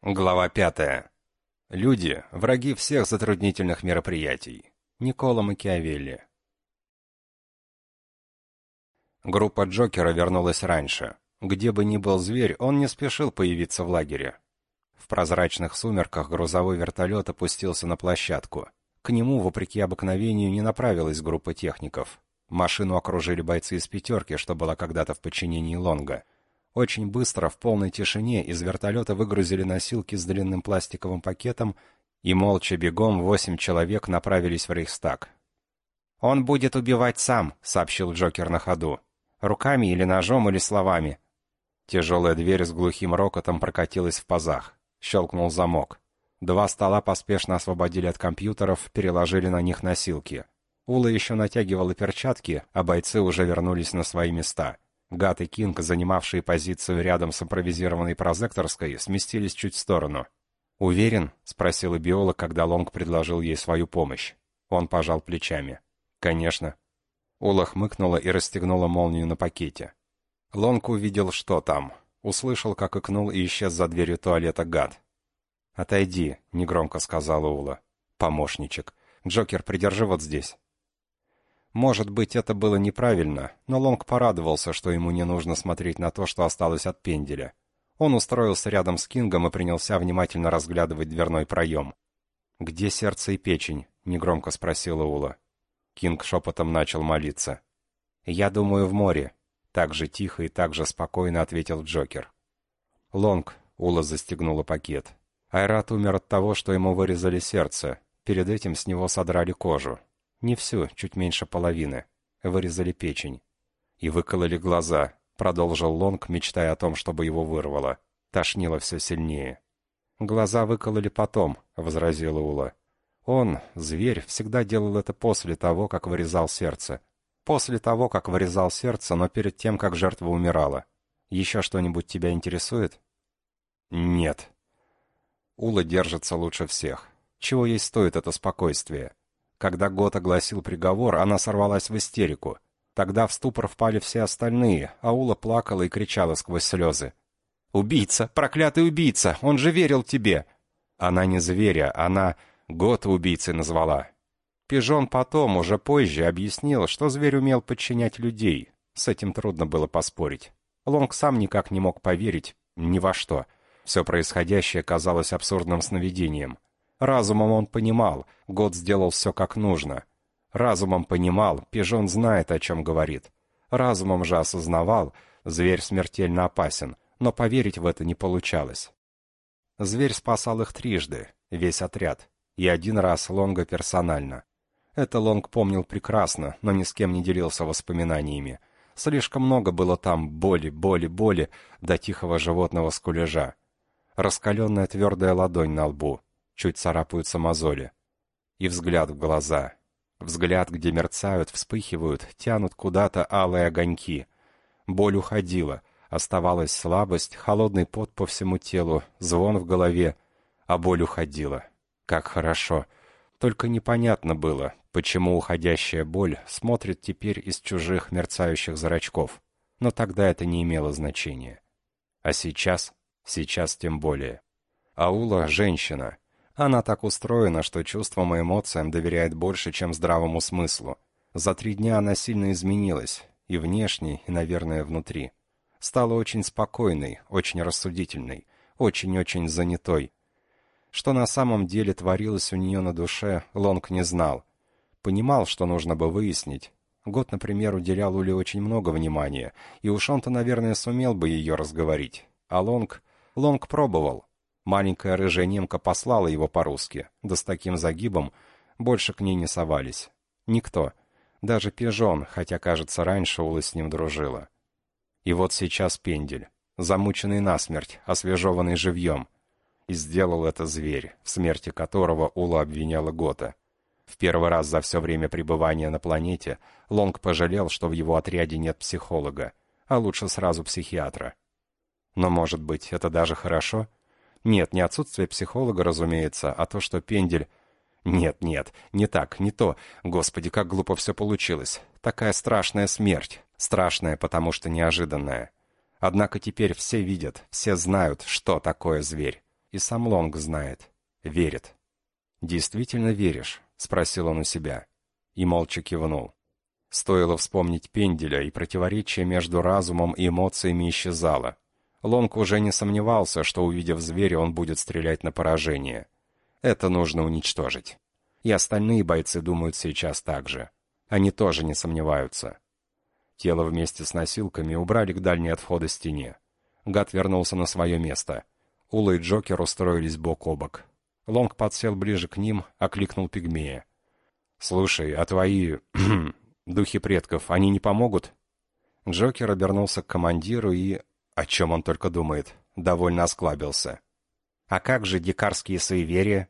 Глава пятая. Люди – враги всех затруднительных мероприятий. Никола Макиавелли. Группа Джокера вернулась раньше. Где бы ни был зверь, он не спешил появиться в лагере. В прозрачных сумерках грузовой вертолет опустился на площадку. К нему, вопреки обыкновению, не направилась группа техников. Машину окружили бойцы из «пятерки», что была когда-то в подчинении Лонга – очень быстро, в полной тишине, из вертолета выгрузили носилки с длинным пластиковым пакетом, и молча бегом восемь человек направились в Рейхстаг. «Он будет убивать сам», — сообщил Джокер на ходу. «Руками или ножом, или словами». Тяжелая дверь с глухим рокотом прокатилась в пазах. Щелкнул замок. Два стола поспешно освободили от компьютеров, переложили на них носилки. Ула еще натягивала перчатки, а бойцы уже вернулись на свои места — Гат и Кинг, занимавшие позицию рядом с импровизированной прозекторской, сместились чуть в сторону. «Уверен?» — спросила биолог, когда Лонг предложил ей свою помощь. Он пожал плечами. «Конечно». Ула хмыкнула и расстегнула молнию на пакете. Лонг увидел, что там. Услышал, как икнул и исчез за дверью туалета гад. «Отойди», — негромко сказала Ула. «Помощничек. Джокер, придержи вот здесь». Может быть, это было неправильно, но Лонг порадовался, что ему не нужно смотреть на то, что осталось от пенделя. Он устроился рядом с Кингом и принялся внимательно разглядывать дверной проем. «Где сердце и печень?» — негромко спросила Ула. Кинг шепотом начал молиться. «Я думаю, в море», — так же тихо и так же спокойно ответил Джокер. «Лонг», — Ула застегнула пакет. Айрат умер от того, что ему вырезали сердце. Перед этим с него содрали кожу. Не всю, чуть меньше половины. Вырезали печень. И выкололи глаза, продолжил Лонг, мечтая о том, чтобы его вырвало. Тошнило все сильнее. «Глаза выкололи потом», — возразила Ула. «Он, зверь, всегда делал это после того, как вырезал сердце. После того, как вырезал сердце, но перед тем, как жертва умирала. Еще что-нибудь тебя интересует?» «Нет». Ула держится лучше всех. Чего ей стоит это спокойствие? Когда Гот огласил приговор, она сорвалась в истерику. Тогда в ступор впали все остальные, а Ула плакала и кричала сквозь слезы. «Убийца! Проклятый убийца! Он же верил тебе!» Она не зверя, она Гота убийцей назвала. Пижон потом, уже позже, объяснил, что зверь умел подчинять людей. С этим трудно было поспорить. Лонг сам никак не мог поверить ни во что. Все происходящее казалось абсурдным сновидением. Разумом он понимал, год сделал все как нужно. Разумом понимал, пижон знает, о чем говорит. Разумом же осознавал, зверь смертельно опасен, но поверить в это не получалось. Зверь спасал их трижды, весь отряд, и один раз Лонга персонально. Это Лонг помнил прекрасно, но ни с кем не делился воспоминаниями. Слишком много было там боли, боли, боли до тихого животного скулежа. Раскаленная твердая ладонь на лбу — чуть царапаются мозоли. И взгляд в глаза. Взгляд, где мерцают, вспыхивают, тянут куда-то алые огоньки. Боль уходила, оставалась слабость, холодный пот по всему телу, звон в голове, а боль уходила. Как хорошо. Только непонятно было, почему уходящая боль смотрит теперь из чужих мерцающих зрачков. Но тогда это не имело значения. А сейчас? Сейчас тем более. Аула — женщина — она так устроена, что чувствам и эмоциям доверяет больше, чем здравому смыслу. За три дня она сильно изменилась, и внешне, и, наверное, внутри. Стала очень спокойной, очень рассудительной, очень-очень занятой. Что на самом деле творилось у нее на душе, Лонг не знал. Понимал, что нужно бы выяснить. Год, например, уделял Уле очень много внимания, и уж он-то, наверное, сумел бы ее разговорить. А Лонг... Лонг пробовал. Маленькая рыжая немка послала его по-русски, да с таким загибом больше к ней не совались. Никто. Даже пижон, хотя, кажется, раньше Ула с ним дружила. И вот сейчас пендель, замученный насмерть, освежеванный живьем. И сделал это зверь, в смерти которого Ула обвиняла Гота. В первый раз за все время пребывания на планете Лонг пожалел, что в его отряде нет психолога, а лучше сразу психиатра. Но, может быть, это даже хорошо — нет, не отсутствие психолога, разумеется, а то, что пендель... Нет, нет, не так, не то. Господи, как глупо все получилось. Такая страшная смерть. Страшная, потому что неожиданная. Однако теперь все видят, все знают, что такое зверь. И сам Лонг знает. Верит. «Действительно веришь?» — спросил он у себя. И молча кивнул. Стоило вспомнить Пенделя, и противоречие между разумом и эмоциями исчезало. Лонг уже не сомневался, что, увидев зверя, он будет стрелять на поражение. Это нужно уничтожить. И остальные бойцы думают сейчас так же. Они тоже не сомневаются. Тело вместе с носилками убрали к дальней от входа стене. Гад вернулся на свое место. Ула и Джокер устроились бок о бок. Лонг подсел ближе к ним, окликнул пигмея. «Слушай, а твои... духи предков, они не помогут?» Джокер обернулся к командиру и... О чем он только думает. Довольно осклабился. «А как же дикарские суеверия?»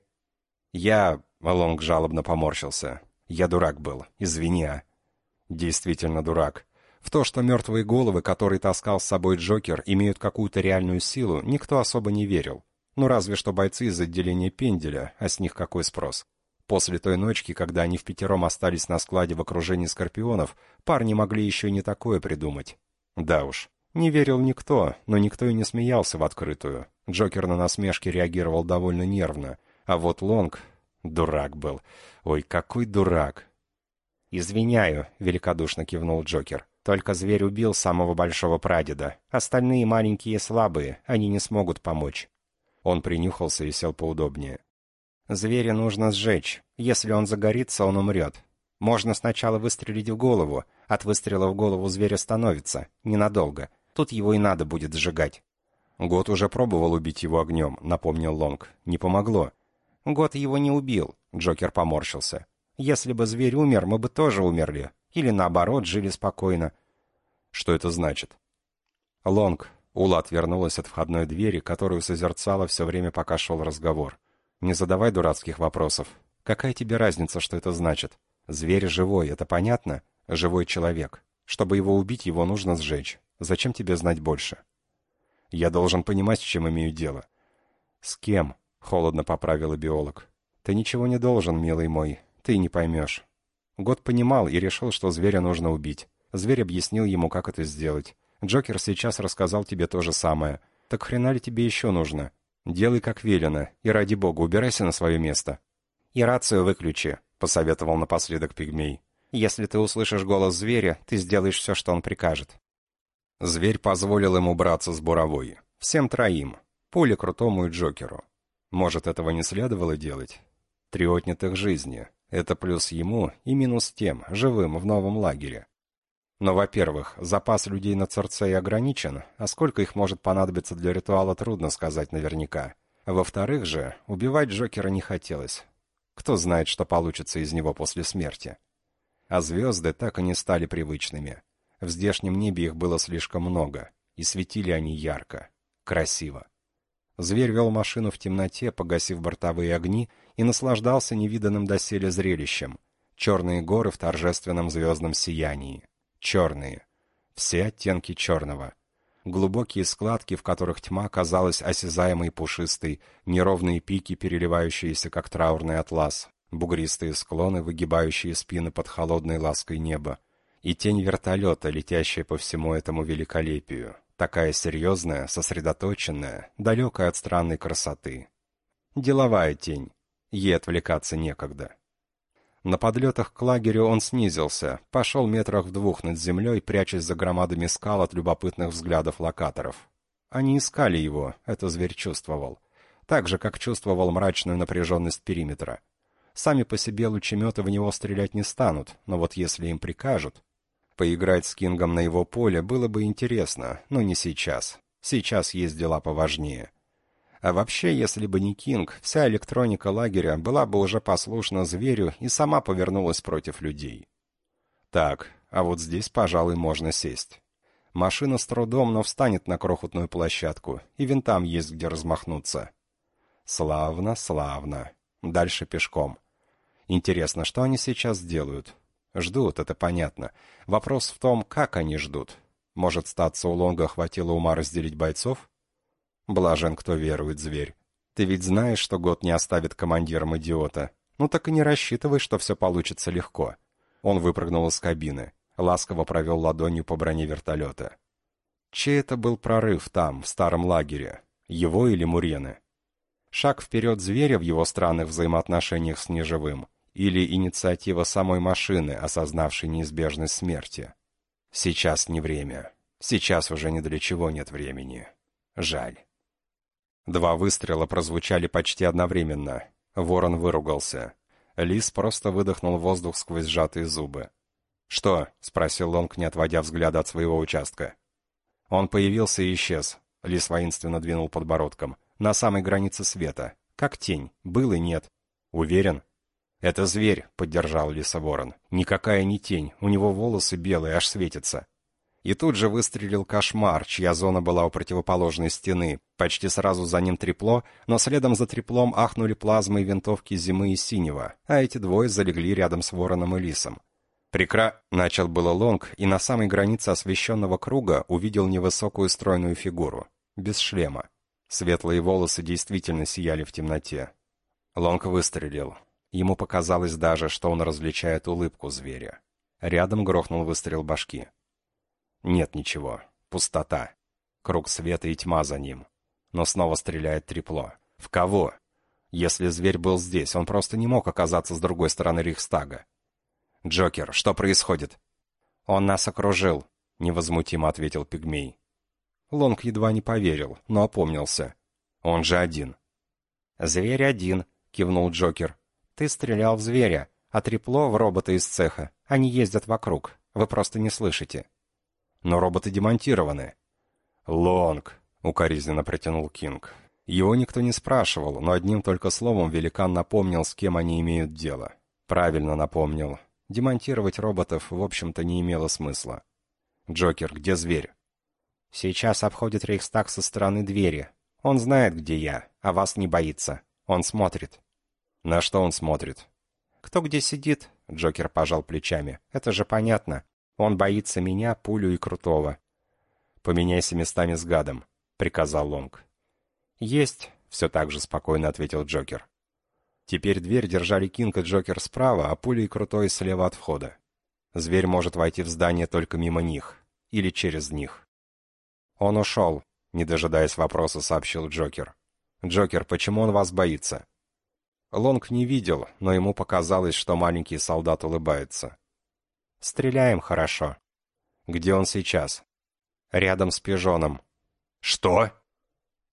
«Я...» — Лонг жалобно поморщился. «Я дурак был. Извини, а». «Действительно дурак. В то, что мертвые головы, которые таскал с собой Джокер, имеют какую-то реальную силу, никто особо не верил. Ну разве что бойцы из отделения Пенделя, а с них какой спрос. После той ночки, когда они в пятером остались на складе в окружении скорпионов, парни могли еще и не такое придумать. Да уж. Не верил никто, но никто и не смеялся в открытую. Джокер на насмешки реагировал довольно нервно. А вот Лонг... Дурак был. Ой, какой дурак. «Извиняю», — великодушно кивнул Джокер. «Только зверь убил самого большого прадеда. Остальные маленькие и слабые, они не смогут помочь». Он принюхался и сел поудобнее. Зверя нужно сжечь. Если он загорится, он умрет. Можно сначала выстрелить в голову. От выстрела в голову зверь остановится. Ненадолго. Тут его и надо будет сжигать. Год уже пробовал убить его огнем, напомнил Лонг. Не помогло. Год его не убил. Джокер поморщился. Если бы зверь умер, мы бы тоже умерли. Или наоборот, жили спокойно. Что это значит? Лонг. Ула отвернулась от входной двери, которую созерцала все время, пока шел разговор. Не задавай дурацких вопросов. Какая тебе разница, что это значит? Зверь живой, это понятно? Живой человек. Чтобы его убить, его нужно сжечь. Зачем тебе знать больше? Я должен понимать, с чем имею дело. С кем? Холодно поправила биолог. Ты ничего не должен, милый мой. Ты не поймешь. Год понимал и решил, что зверя нужно убить. Зверь объяснил ему, как это сделать. Джокер сейчас рассказал тебе то же самое. Так хрена ли тебе еще нужно? «Делай, как велено, и ради бога, убирайся на свое место». «И рацию выключи», — посоветовал напоследок пигмей. «Если ты услышишь голос зверя, ты сделаешь все, что он прикажет». Зверь позволил ему браться с буровой. Всем троим. Поле Крутому и Джокеру. Может, этого не следовало делать? Три отнятых жизни. Это плюс ему и минус тем, живым в новом лагере. Но, во-первых, запас людей на Церцее ограничен, а сколько их может понадобиться для ритуала, трудно сказать наверняка. Во-вторых же, убивать Джокера не хотелось. Кто знает, что получится из него после смерти. А звезды так и не стали привычными. В здешнем небе их было слишком много, и светили они ярко, красиво. Зверь вел машину в темноте, погасив бортовые огни, и наслаждался невиданным доселе зрелищем. Черные горы в торжественном звездном сиянии. Черные. Все оттенки черного. Глубокие складки, в которых тьма казалась осязаемой пушистой, неровные пики, переливающиеся, как траурный атлас, бугристые склоны, выгибающие спины под холодной лаской неба, и тень вертолета, летящая по всему этому великолепию, такая серьезная, сосредоточенная, далекая от странной красоты. Деловая тень. Ей отвлекаться некогда. На подлетах к лагерю он снизился, пошел метрах в двух над землей, прячась за громадами скал от любопытных взглядов локаторов. Они искали его, это зверь чувствовал. Так же, как чувствовал мрачную напряженность периметра. Сами по себе лучеметы в него стрелять не станут, но вот если им прикажут... Поиграть с Кингом на его поле было бы интересно, но не сейчас. Сейчас есть дела поважнее. А вообще, если бы не Кинг, вся электроника лагеря была бы уже послушна зверю и сама повернулась против людей. Так, а вот здесь, пожалуй, можно сесть. Машина с трудом, но встанет на крохотную площадку, и винтам есть где размахнуться. Славно, славно. Дальше пешком. Интересно, что они сейчас делают? Ждут, это понятно. Вопрос в том, как они ждут. Может, статься у Лонга хватило ума разделить бойцов? Блажен, кто верует, зверь. Ты ведь знаешь, что год не оставит командиром идиота. Ну так и не рассчитывай, что все получится легко. Он выпрыгнул из кабины. Ласково провел ладонью по броне вертолета. Чей это был прорыв там, в старом лагере? Его или Мурены? Шаг вперед зверя в его странных взаимоотношениях с неживым или инициатива самой машины, осознавшей неизбежность смерти. Сейчас не время. Сейчас уже ни для чего нет времени. Жаль. Два выстрела прозвучали почти одновременно. Ворон выругался. Лис просто выдохнул воздух сквозь сжатые зубы. «Что?» — спросил Лонг, не отводя взгляда от своего участка. Он появился и исчез. Лис воинственно двинул подбородком. На самой границе света. Как тень. Был и нет. Уверен? «Это зверь», — поддержал Лиса Ворон. «Никакая не тень. У него волосы белые, аж светятся». И тут же выстрелил кошмар, чья зона была у противоположной стены. Почти сразу за ним трепло, но следом за треплом ахнули плазмы и винтовки зимы и синего, а эти двое залегли рядом с вороном и лисом. Прекра... Начал было Лонг, и на самой границе освещенного круга увидел невысокую стройную фигуру. Без шлема. Светлые волосы действительно сияли в темноте. Лонг выстрелил. Ему показалось даже, что он различает улыбку зверя. Рядом грохнул выстрел башки. Нет ничего. Пустота. Круг света и тьма за ним. Но снова стреляет трепло. В кого? Если зверь был здесь, он просто не мог оказаться с другой стороны Рейхстага. «Джокер, что происходит?» «Он нас окружил», — невозмутимо ответил пигмей. Лонг едва не поверил, но опомнился. «Он же один». «Зверь один», — кивнул Джокер. «Ты стрелял в зверя, а трепло в робота из цеха. Они ездят вокруг. Вы просто не слышите» но роботы демонтированы». «Лонг», — укоризненно протянул Кинг. Его никто не спрашивал, но одним только словом великан напомнил, с кем они имеют дело. Правильно напомнил. Демонтировать роботов, в общем-то, не имело смысла. «Джокер, где зверь?» «Сейчас обходит Рейхстаг со стороны двери. Он знает, где я, а вас не боится. Он смотрит». «На что он смотрит?» «Кто где сидит?» — Джокер пожал плечами. «Это же понятно. Он боится меня, пулю и крутого. «Поменяйся местами с гадом», — приказал Лонг. «Есть», — все так же спокойно ответил Джокер. Теперь дверь держали Кинг и Джокер справа, а пуля и крутой слева от входа. Зверь может войти в здание только мимо них. Или через них. «Он ушел», — не дожидаясь вопроса, сообщил Джокер. «Джокер, почему он вас боится?» Лонг не видел, но ему показалось, что маленький солдат улыбается. Стреляем хорошо. Где он сейчас? Рядом с пижоном. Что?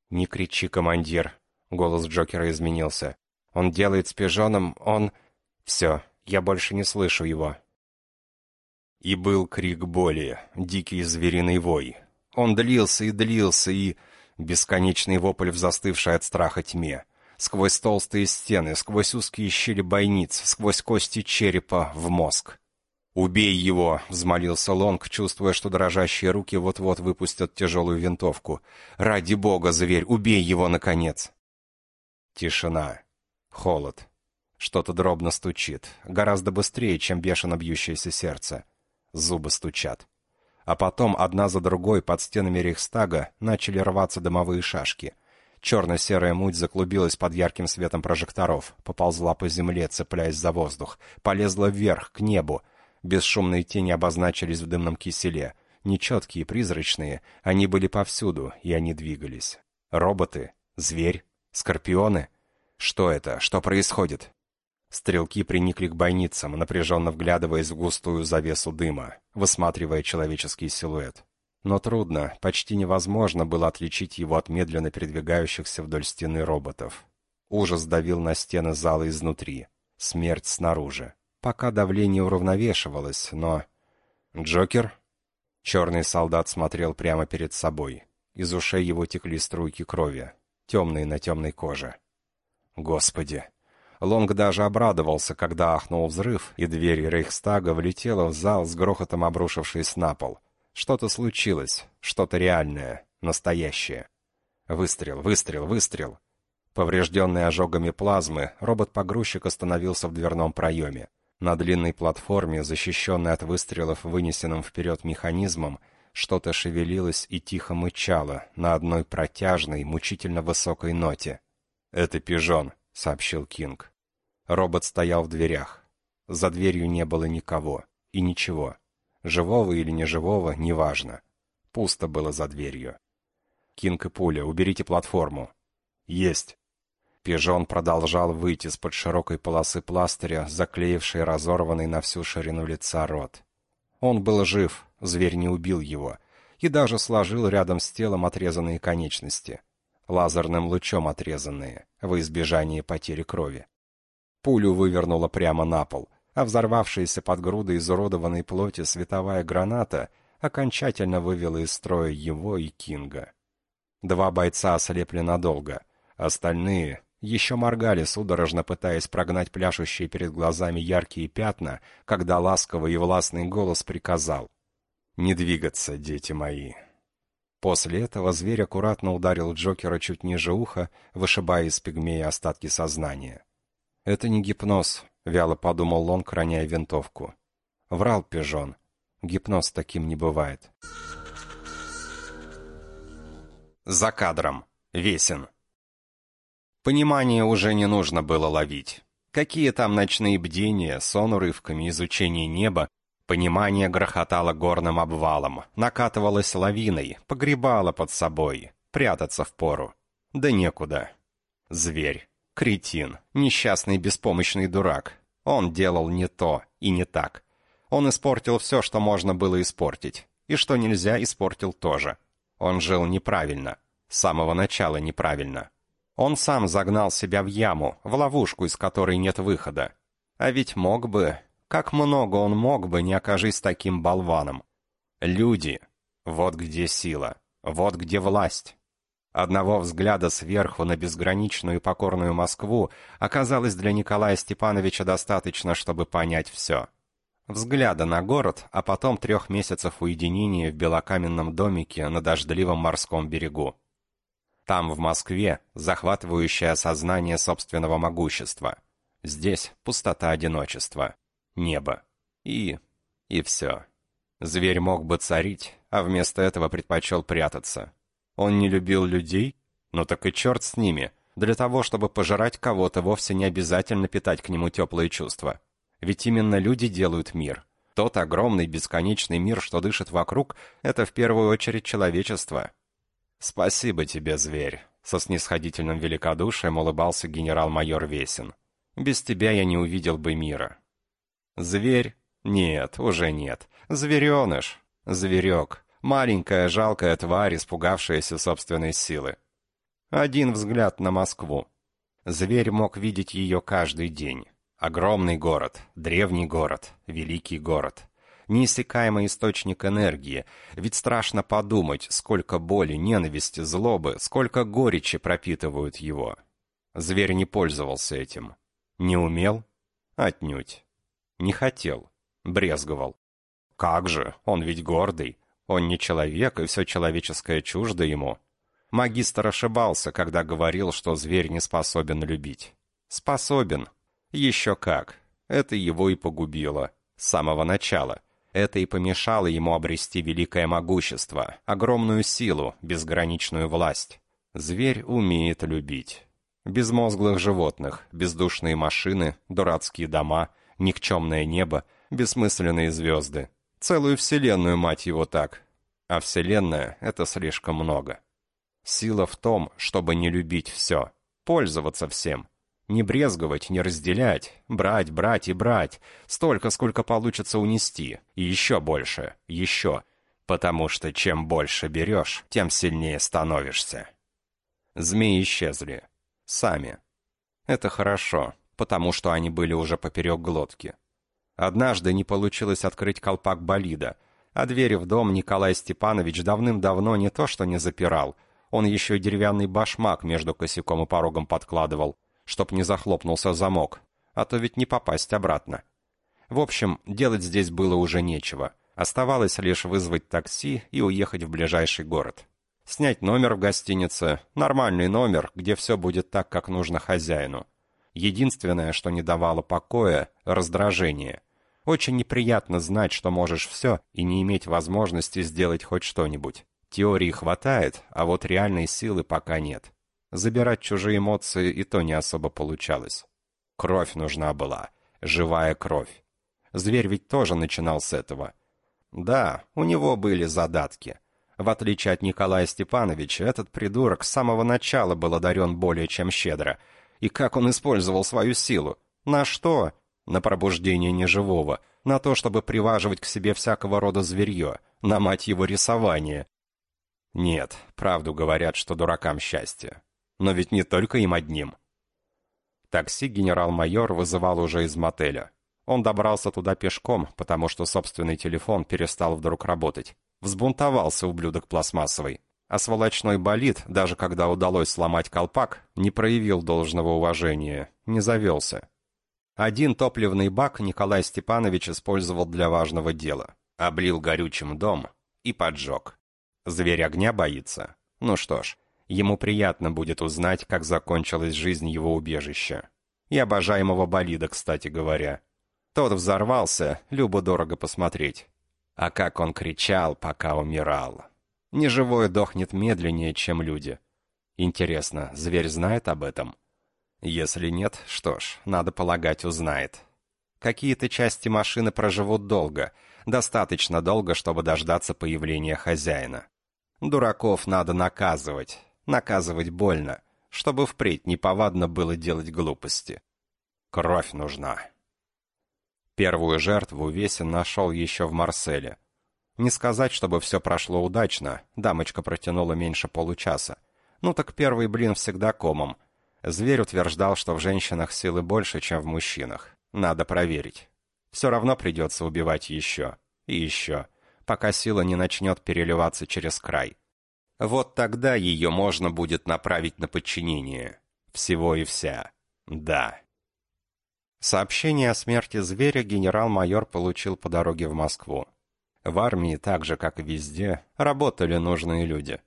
Не кричи, командир. Голос Джокера изменился. Он делает с пижоном, он... Все, я больше не слышу его. И был крик боли, дикий звериный вой. Он длился и длился, и... Бесконечный вопль в застывшей от страха тьме. Сквозь толстые стены, сквозь узкие щели бойниц, сквозь кости черепа в мозг. «Убей его!» — взмолился Лонг, чувствуя, что дрожащие руки вот-вот выпустят тяжелую винтовку. «Ради бога, зверь, убей его, наконец!» Тишина. Холод. Что-то дробно стучит. Гораздо быстрее, чем бешено бьющееся сердце. Зубы стучат. А потом, одна за другой, под стенами Рейхстага начали рваться дымовые шашки. Черно-серая муть заклубилась под ярким светом прожекторов, поползла по земле, цепляясь за воздух, полезла вверх, к небу, Бесшумные тени обозначились в дымном киселе. Нечеткие, призрачные, они были повсюду, и они двигались. Роботы? Зверь? Скорпионы? Что это? Что происходит? Стрелки приникли к бойницам, напряженно вглядываясь в густую завесу дыма, высматривая человеческий силуэт. Но трудно, почти невозможно было отличить его от медленно передвигающихся вдоль стены роботов. Ужас давил на стены зала изнутри, смерть снаружи. Пока давление уравновешивалось, но... «Джокер?» Черный солдат смотрел прямо перед собой. Из ушей его текли струйки крови, темные на темной коже. «Господи!» Лонг даже обрадовался, когда ахнул взрыв, и дверь Рейхстага влетела в зал с грохотом обрушившись на пол. Что-то случилось, что-то реальное, настоящее. Выстрел, выстрел, выстрел. Поврежденный ожогами плазмы, робот-погрузчик остановился в дверном проеме. На длинной платформе, защищенной от выстрелов вынесенным вперед механизмом, что-то шевелилось и тихо мычало на одной протяжной, мучительно высокой ноте. «Это пижон», — сообщил Кинг. Робот стоял в дверях. За дверью не было никого. И ничего. Живого или неживого, неважно. Пусто было за дверью. «Кинг и Пуля, уберите платформу». «Есть». Пижон продолжал выйти из-под широкой полосы пластыря, заклеившей разорванный на всю ширину лица рот. Он был жив, зверь не убил его, и даже сложил рядом с телом отрезанные конечности. Лазерным лучом отрезанные, во избежание потери крови. Пулю вывернуло прямо на пол, а взорвавшаяся под грудой изуродованной плоти световая граната окончательно вывела из строя его и Кинга. Два бойца ослепли надолго, остальные еще моргали, судорожно пытаясь прогнать пляшущие перед глазами яркие пятна, когда ласковый и властный голос приказал «Не двигаться, дети мои». После этого зверь аккуратно ударил Джокера чуть ниже уха, вышибая из пигмея остатки сознания. «Это не гипноз», — вяло подумал Лонг, роняя винтовку. Врал пижон. Гипноз таким не бывает. За кадром. Весен. Понимание уже не нужно было ловить. Какие там ночные бдения, сон урывками, изучение неба, Понимание грохотало горным обвалом, накатывалось лавиной, погребало под собой, прятаться в пору. Да некуда. Зверь, кретин, несчастный беспомощный дурак. Он делал не то и не так. Он испортил все, что можно было испортить. И что нельзя, испортил тоже. Он жил неправильно. С самого начала неправильно. Он сам загнал себя в яму, в ловушку, из которой нет выхода. А ведь мог бы, как много он мог бы, не окажись таким болваном. Люди. Вот где сила. Вот где власть. Одного взгляда сверху на безграничную и покорную Москву оказалось для Николая Степановича достаточно, чтобы понять все. Взгляда на город, а потом трех месяцев уединения в белокаменном домике на дождливом морском берегу. Там, в Москве, захватывающее осознание собственного могущества. Здесь пустота одиночества небо. И... и все. Зверь мог бы царить, а вместо этого предпочел прятаться. Он не любил людей? Ну так и черт с ними. Для того, чтобы пожирать кого-то, вовсе не обязательно питать к нему теплые чувства. Ведь именно люди делают мир. Тот огромный бесконечный мир, что дышит вокруг, это в первую очередь человечество. «Спасибо тебе, зверь», — со снисходительным великодушием улыбался генерал-майор Весин. «Без тебя я не увидел бы мира. Зверь? Нет, уже нет. Звереныш. Зверек. Маленькая жалкая тварь, испугавшаяся собственной силы. Один взгляд на Москву. Зверь мог видеть ее каждый день. Огромный город, древний город, великий город. Неиссякаемый источник энергии, ведь страшно подумать, сколько боли, ненависти, злобы, сколько горечи пропитывают его. Зверь не пользовался этим. Не умел? Отнюдь. Не хотел. Брезговал. Как же, он ведь гордый. Он не человек, и все человеческое чуждо ему. Магистр ошибался, когда говорил, что зверь не способен любить. Способен. Еще как. Это его и погубило. С самого начала. Это и помешало ему обрести великое могущество, огромную силу, безграничную власть. Зверь умеет любить. Безмозглых животных, бездушные машины, дурацкие дома — никчемное небо, бессмысленные звезды. Целую вселенную, мать его, так. А вселенная — это слишком много. Сила в том, чтобы не любить все, пользоваться всем. Не брезговать, не разделять, брать, брать и брать, столько, сколько получится унести, и еще больше, еще, потому что чем больше берешь, тем сильнее становишься. Змеи исчезли. Сами. Это хорошо потому что они были уже поперек глотки. Однажды не получилось открыть колпак болида, а двери в дом Николай Степанович давным-давно не то что не запирал, он еще и деревянный башмак между косяком и порогом подкладывал, чтоб не захлопнулся замок, а то ведь не попасть обратно. В общем, делать здесь было уже нечего. Оставалось лишь вызвать такси и уехать в ближайший город. Снять номер в гостинице, нормальный номер, где все будет так, как нужно хозяину. Единственное, что не давало покоя — раздражение. Очень неприятно знать, что можешь все, и не иметь возможности сделать хоть что-нибудь. Теории хватает, а вот реальной силы пока нет. Забирать чужие эмоции и то не особо получалось. Кровь нужна была. Живая кровь. Зверь ведь тоже начинал с этого. Да, у него были задатки. В отличие от Николая Степановича, этот придурок с самого начала был одарен более чем щедро — И как он использовал свою силу? На что? На пробуждение неживого, на то, чтобы приваживать к себе всякого рода зверье, на мать его рисование. Нет, правду говорят, что дуракам счастье. Но ведь не только им одним. Такси генерал-майор вызывал уже из мотеля. Он добрался туда пешком, потому что собственный телефон перестал вдруг работать. Взбунтовался ублюдок пластмассовый. А сволочной болид, даже когда удалось сломать колпак, не проявил должного уважения, не завелся. Один топливный бак Николай Степанович использовал для важного дела. Облил горючим дом и поджег. Зверь огня боится? Ну что ж, ему приятно будет узнать, как закончилась жизнь его убежища. И обожаемого болида, кстати говоря. Тот взорвался, любо-дорого посмотреть. А как он кричал, пока умирал. Неживой дохнет медленнее, чем люди. Интересно, зверь знает об этом? Если нет, что ж, надо полагать, узнает. Какие-то части машины проживут долго, достаточно долго, чтобы дождаться появления хозяина. Дураков надо наказывать, наказывать больно, чтобы впредь неповадно было делать глупости. Кровь нужна. Первую жертву Весин нашел еще в Марселе. Не сказать, чтобы все прошло удачно, дамочка протянула меньше получаса. Ну так первый блин всегда комом. Зверь утверждал, что в женщинах силы больше, чем в мужчинах. Надо проверить. Все равно придется убивать еще. И еще пока сила не начнет переливаться через край. Вот тогда ее можно будет направить на подчинение. Всего и вся. Да. Сообщение о смерти зверя генерал-майор получил по дороге в Москву. В армии, так же, как и везде, работали нужные люди.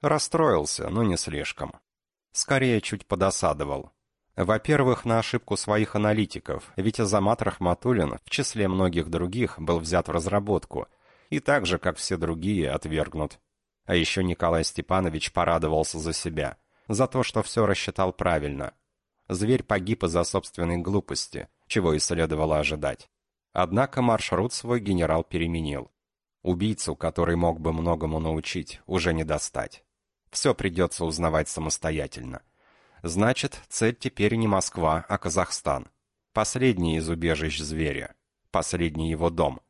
Расстроился, но не слишком. Скорее, чуть подосадовал. Во-первых, на ошибку своих аналитиков, ведь Азамат Рахматуллин, в числе многих других, был взят в разработку – и так же, как все другие, отвергнут. А еще Николай Степанович порадовался за себя, за то, что все рассчитал правильно. Зверь погиб из-за собственной глупости, чего и следовало ожидать. Однако маршрут свой генерал переменил. Убийцу, который мог бы многому научить, уже не достать. Все придется узнавать самостоятельно. Значит, цель теперь не Москва, а Казахстан. Последний из убежищ зверя. Последний его дом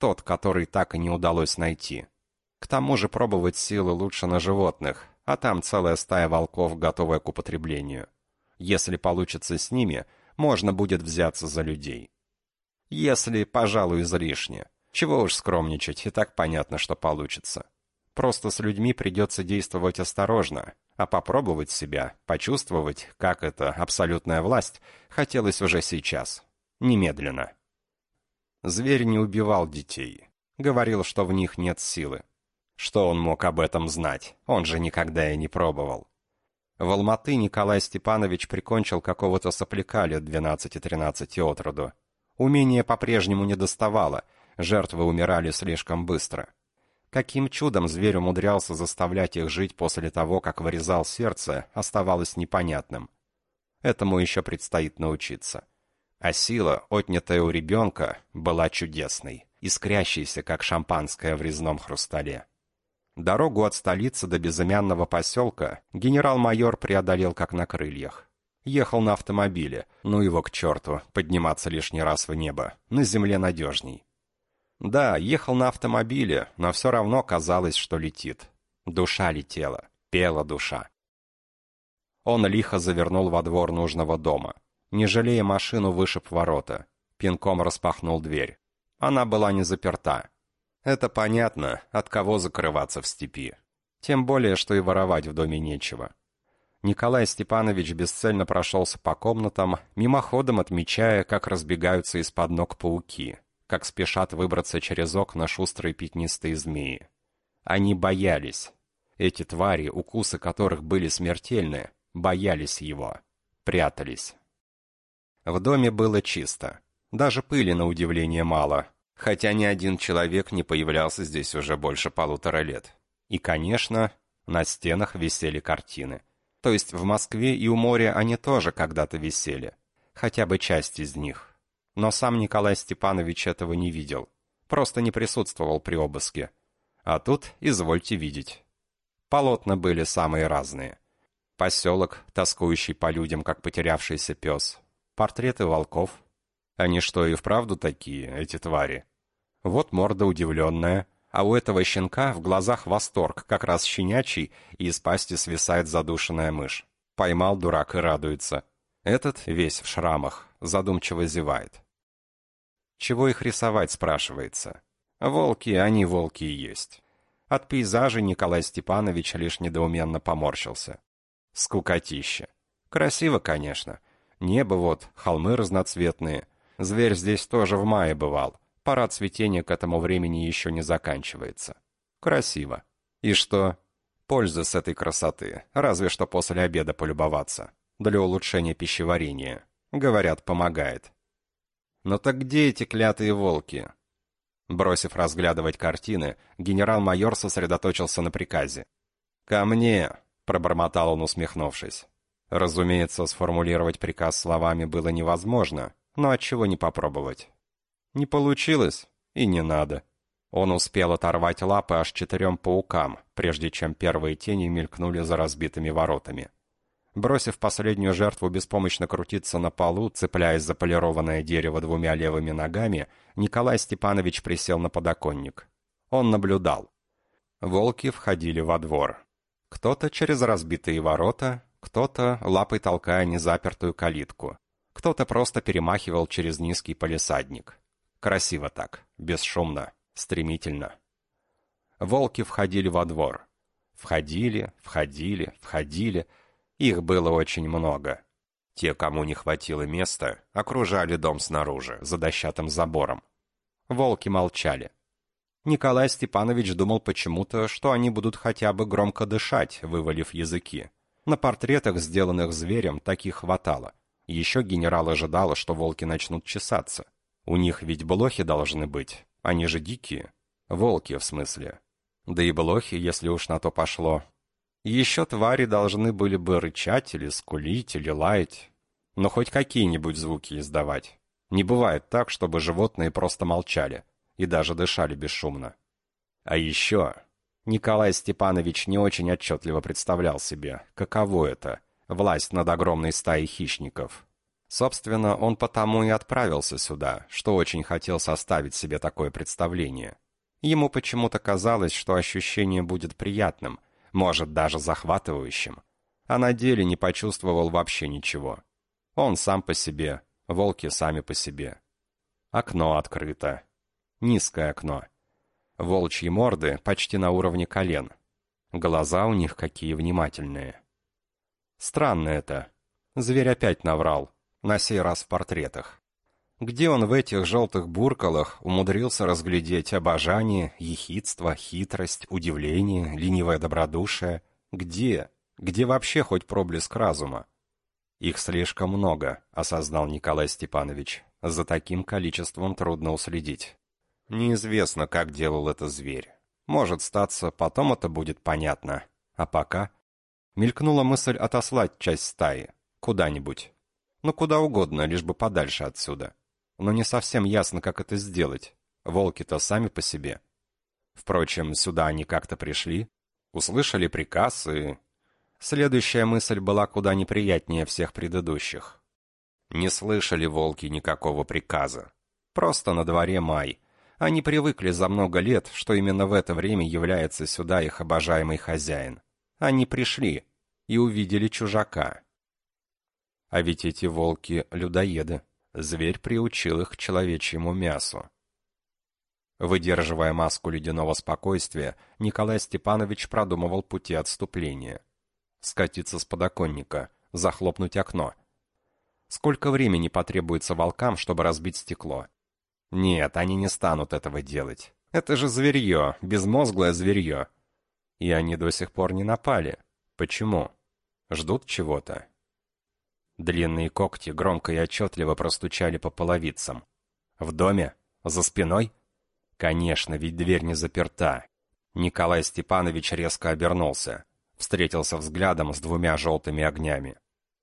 тот, который так и не удалось найти. К тому же пробовать силы лучше на животных, а там целая стая волков, готовая к употреблению. Если получится с ними, можно будет взяться за людей. Если, пожалуй, излишне. Чего уж скромничать, и так понятно, что получится. Просто с людьми придется действовать осторожно, а попробовать себя, почувствовать, как это абсолютная власть, хотелось уже сейчас. Немедленно. Зверь не убивал детей. Говорил, что в них нет силы. Что он мог об этом знать? Он же никогда и не пробовал. В Алматы Николай Степанович прикончил какого-то сопляка лет 12-13 от роду. Умения по-прежнему не доставало, жертвы умирали слишком быстро. Каким чудом зверь умудрялся заставлять их жить после того, как вырезал сердце, оставалось непонятным. Этому еще предстоит научиться. А сила, отнятая у ребенка, была чудесной, искрящейся, как шампанское в резном хрустале. Дорогу от столицы до безымянного поселка генерал-майор преодолел как на крыльях. Ехал на автомобиле, ну его к черту, подниматься лишний раз в небо, на земле надежней. Да, ехал на автомобиле, но все равно казалось, что летит. Душа летела, пела душа. Он лихо завернул во двор нужного дома. Не жалея машину, вышиб ворота. Пинком распахнул дверь. Она была не заперта. Это понятно, от кого закрываться в степи. Тем более, что и воровать в доме нечего. Николай Степанович бесцельно прошелся по комнатам, мимоходом отмечая, как разбегаются из-под ног пауки, как спешат выбраться через окна шустрые пятнистые змеи. Они боялись. Эти твари, укусы которых были смертельны, боялись его, прятались. В доме было чисто. Даже пыли, на удивление, мало, хотя ни один человек не появлялся здесь уже больше полутора лет. И, конечно, на стенах висели картины. То есть в Москве и у моря они тоже когда-то висели. Хотя бы часть из них. Но сам Николай Степанович этого не видел. Просто не присутствовал при обыске. А тут извольте видеть. Полотна были самые разные. Поселок, тоскующий по людям, как потерявшийся пес. Портреты волков. Они что, и вправду такие, эти твари? Вот морда удивленная, а у этого щенка в глазах восторг, как раз щенячий, и из пасти свисает задушенная мышь. Поймал дурак и радуется. Этот весь в шрамах, задумчиво зевает. Чего их рисовать, спрашивается. Волки, они волки и есть. От пейзажа Николай Степанович лишь недоуменно поморщился. Скукотища. Красиво, конечно. Небо вот, холмы разноцветные. Зверь здесь тоже в мае бывал. Парад цветения к этому времени еще не заканчивается. Красиво. И что? Пользы с этой красоты. Разве что после обеда полюбоваться. Для улучшения пищеварения. Говорят, помогает. Но так где эти клятые волки? Бросив разглядывать картины, генерал-майор сосредоточился на приказе. «Ко мне!» — пробормотал он, усмехнувшись. Разумеется, сформулировать приказ словами было невозможно, но отчего не попробовать? Не получилось, и не надо. Он успел оторвать лапы аж четырем паукам, прежде чем первые тени мелькнули за разбитыми воротами. Бросив последнюю жертву беспомощно крутиться на полу, цепляясь за полированное дерево двумя левыми ногами, Николай Степанович присел на подоконник. Он наблюдал. Волки входили во двор. Кто-то через разбитые ворота, кто-то лапой толкая незапертую калитку, кто-то просто перемахивал через низкий полисадник. Красиво так, бесшумно, стремительно. Волки входили во двор. Входили, входили, входили. Их было очень много. Те, кому не хватило места, окружали дом снаружи, за дощатым забором. Волки молчали. Николай Степанович думал почему-то, что они будут хотя бы громко дышать, вывалив языки. На портретах, сделанных зверем, таких хватало. Еще генерал ожидал, что волки начнут чесаться. У них ведь блохи должны быть. Они же дикие. Волки, в смысле. Да и блохи, если уж на то пошло. Еще твари должны были бы рычать или скулить, или лаять. Но хоть какие-нибудь звуки издавать. Не бывает так, чтобы животные просто молчали и даже дышали бесшумно. А еще Николай Степанович не очень отчетливо представлял себе, каково это — власть над огромной стаей хищников. Собственно, он потому и отправился сюда, что очень хотел составить себе такое представление. Ему почему-то казалось, что ощущение будет приятным, может, даже захватывающим. А на деле не почувствовал вообще ничего. Он сам по себе, волки сами по себе. Окно открыто. Низкое окно. Волчьи морды почти на уровне колен. Глаза у них какие внимательные. Странно это. Зверь опять наврал на сей раз в портретах. Где он в этих желтых буркалах умудрился разглядеть обожание, ехидство, хитрость, удивление, ленивое добродушие? Где? Где вообще хоть проблеск разума? Их слишком много, осознал Николай Степанович. За таким количеством трудно уследить. Неизвестно, как делал это зверь. Может статься, потом это будет понятно. А пока... Мелькнула мысль отослать часть стаи. Куда-нибудь. Ну, куда угодно, лишь бы подальше отсюда. Но не совсем ясно, как это сделать. Волки-то сами по себе. Впрочем, сюда они как-то пришли, услышали приказ и... Следующая мысль была куда неприятнее всех предыдущих. Не слышали волки никакого приказа. Просто на дворе май. Они привыкли за много лет, что именно в это время является сюда их обожаемый хозяин. Они пришли и увидели чужака. А ведь эти волки — людоеды. Зверь приучил их к человечьему мясу. Выдерживая маску ледяного спокойствия, Николай Степанович продумывал пути отступления. Скатиться с подоконника, захлопнуть окно. Сколько времени потребуется волкам, чтобы разбить стекло? Нет, они не станут этого делать. Это же зверье, безмозглое зверье. И они до сих пор не напали. Почему? Ждут чего-то. Длинные когти громко и отчетливо простучали по половицам. В доме? За спиной? Конечно, ведь дверь не заперта. Николай Степанович резко обернулся. Встретился взглядом с двумя желтыми огнями.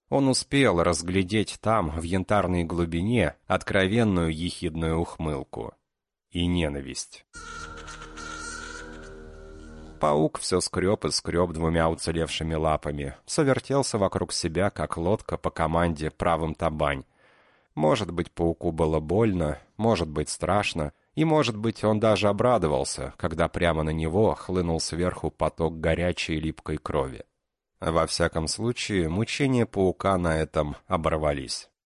Он успел разглядеть там, в янтарной глубине, откровенную ехидную ухмылку. И ненависть. Паук все скреб и скреб двумя уцелевшими лапами, все вокруг себя, как лодка по команде правым табань. Может быть, пауку было больно, может быть, страшно, и, может быть, он даже обрадовался, когда прямо на него хлынул сверху поток горячей липкой крови. Во всяком случае, мучения паука на этом оборвались.